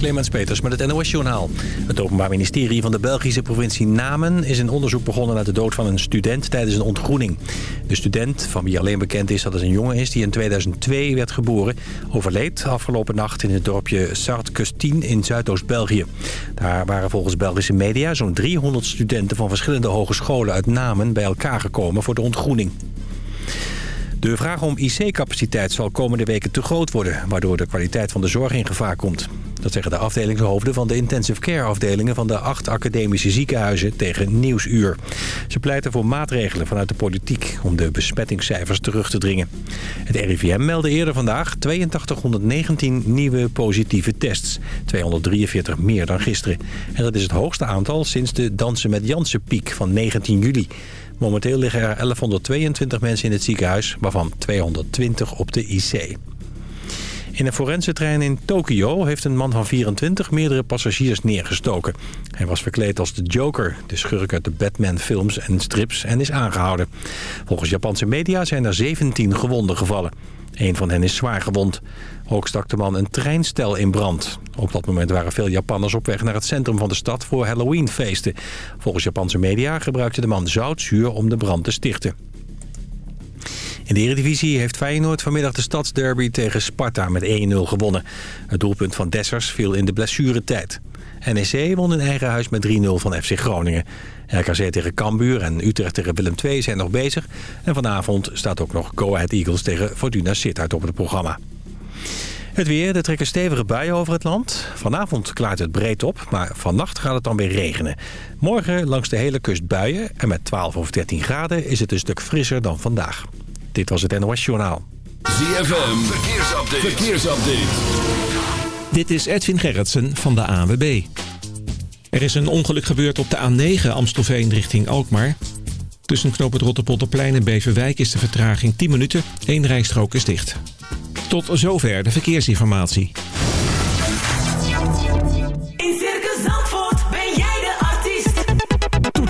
Clemens Peters met het NOS-journaal. Het Openbaar Ministerie van de Belgische provincie Namen... is een onderzoek begonnen naar de dood van een student tijdens een ontgroening. De student, van wie alleen bekend is dat het een jongen is... die in 2002 werd geboren, overleed afgelopen nacht... in het dorpje Sartre-Custine in Zuidoost-België. Daar waren volgens Belgische media zo'n 300 studenten... van verschillende hogescholen uit Namen bij elkaar gekomen voor de ontgroening. De vraag om IC-capaciteit zal komende weken te groot worden... waardoor de kwaliteit van de zorg in gevaar komt. Dat zeggen de afdelingshoofden van de intensive care afdelingen... van de acht academische ziekenhuizen tegen Nieuwsuur. Ze pleiten voor maatregelen vanuit de politiek... om de besmettingscijfers terug te dringen. Het RIVM meldde eerder vandaag 8219 nieuwe positieve tests. 243 meer dan gisteren. En dat is het hoogste aantal sinds de Dansen met Jansen piek van 19 juli. Momenteel liggen er 1122 mensen in het ziekenhuis, waarvan 220 op de IC. In een forensentrein in Tokio heeft een man van 24 meerdere passagiers neergestoken. Hij was verkleed als de Joker, de schurk uit de Batman-films en strips, en is aangehouden. Volgens Japanse media zijn er 17 gewonden gevallen. Een van hen is zwaar gewond. Ook stak de man een treinstel in brand. Op dat moment waren veel Japanners op weg naar het centrum van de stad voor Halloweenfeesten. Volgens Japanse media gebruikte de man zoutzuur om de brand te stichten. In de Eredivisie heeft Feyenoord vanmiddag de stadsderby tegen Sparta met 1-0 gewonnen. Het doelpunt van Dessers viel in de blessuretijd. NEC won in eigen huis met 3-0 van FC Groningen. RKC tegen Cambuur en Utrecht tegen Willem II zijn nog bezig. En vanavond staat ook nog Go Ahead Eagles tegen Fortuna Sittard op het programma. Het weer, er trekken stevige buien over het land. Vanavond klaart het breed op, maar vannacht gaat het dan weer regenen. Morgen langs de hele kust buien en met 12 of 13 graden is het een stuk frisser dan vandaag. Dit was het NOS Journaal. ZFM, verkeersupdate. verkeersupdate. Dit is Edwin Gerritsen van de ANWB. Er is een ongeluk gebeurd op de A9 Amstelveen richting Alkmaar. Tussen knoop het Rotterpolderplein en Beverwijk is de vertraging 10 minuten. Eén rijstrook is dicht. Tot zover de verkeersinformatie.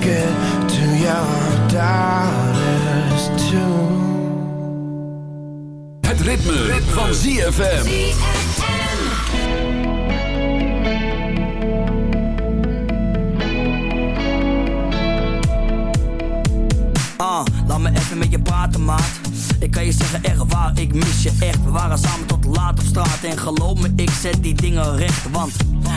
Be good to your daughters too. Het ritme, ritme. van ZFM. Ah, laat me even met je praten, maat. Ik kan je zeggen, echt waar, ik mis je echt. We waren samen tot laat op straat. En geloof me, ik zet die dingen recht. Want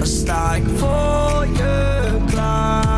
dan sta ik voor je klaar.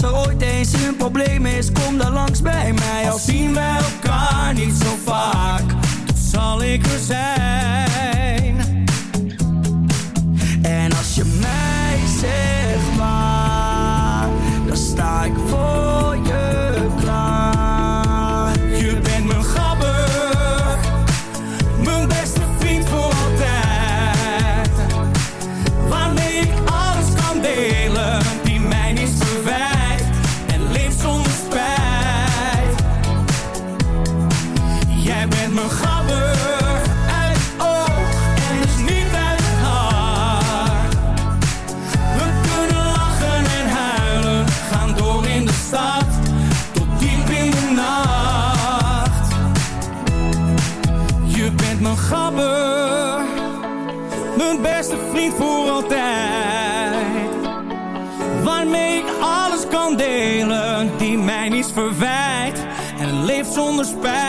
Als er ooit eens een probleem is, kom dan langs bij mij. Al zien wij elkaar niet zo vaak, dan zal ik er zijn. En als je mij zegt us back.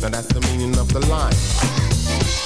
Now that's the meaning of the line.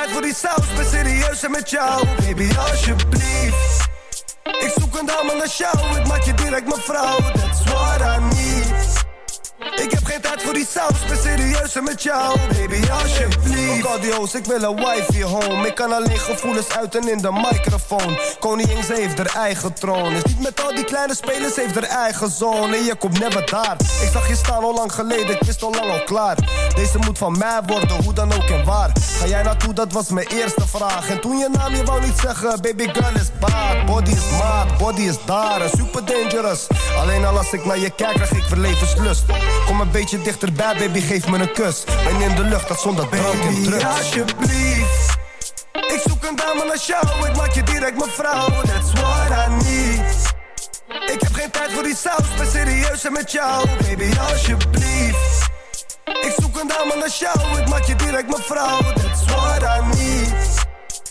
Tijd voor die saus, ben serieus met jou. Baby, alsjeblieft. Ik zoek een dame als jou, ik maak je direct mijn vrouw. That's what I need. Geen tijd voor die saus, ben serieus en met jou Baby, alsjeblieft. Ook audio's, ik wil een wifi home. Ik kan alleen gevoelens uiten in de microfoon. Koningin, ze heeft haar eigen troon. Is niet met al die kleine spelers, heeft haar eigen zone. En je komt never daar. Ik zag je staan al lang geleden, ik wist al lang al klaar. Deze moet van mij worden, hoe dan ook en waar. Ga jij naartoe, dat was mijn eerste vraag. En toen je naam, je wou niet zeggen Baby girl is bad, body is maat, body is daar. Super dangerous. Alleen al als ik naar je kijk, krijg ik verlevenslust Kom een beetje dichterbij, baby, geef me een kus. Ben in de lucht, dat zonder drank en drugs. alsjeblieft. Ik zoek een dame als jou, ik maak je direct mijn vrouw. That's what I need. Ik heb geen tijd voor die saus, ben serieus en met jou. Baby, alsjeblieft. Ik zoek een dame als jou, ik maak je direct mijn vrouw. That's what I need.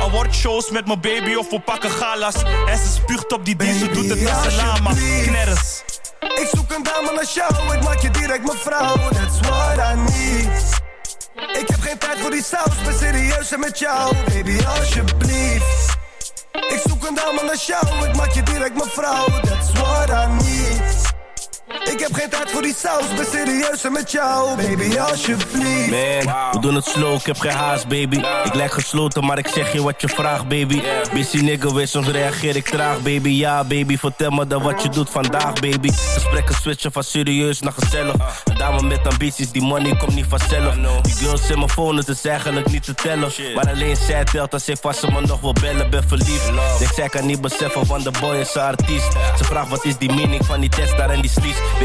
Awardshows met mijn baby of we pakken galas. En ze spuugt op die die, ze doet het met z'n lama. Knerres. Ik zoek een dame als jou, ik maak je direct mijn vrouw. That's what I need. Ik heb geen tijd voor die saus, ben serieus en met jou. Baby, alsjeblieft. Ik zoek een dame als jou, ik maak je direct mijn vrouw. That's what I need. Ik heb geen tijd voor die saus, ben serieus en met jou. Baby, alsjeblieft. Man, we doen het slow, ik heb geen haast, baby. Ik lijk gesloten, maar ik zeg je wat je vraagt, baby. Busy nigga, weer soms reageer ik traag, baby. Ja, baby, vertel me dan wat je doet vandaag, baby. Gesprekken switchen van serieus naar gezellig. Een dame met ambities, die money komt niet vanzelf. Die girls in mijn phone, het is eigenlijk niet te tellen. Maar alleen zij telt als ik vast ze me nog wil bellen, ben verliefd. Ik zij kan niet beseffen, van de boy is een artiest. Ze vraagt wat is die meaning van die test daar en die sleeves.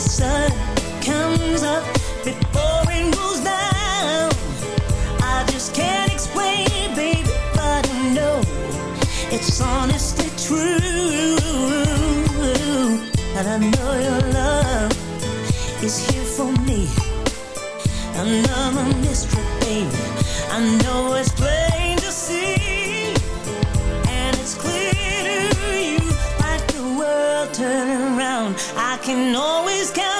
Sun comes up before it goes down. I just can't explain baby, but I know it's honestly true. And I know your love is here for me. Another mystery, baby. I know it's I can always count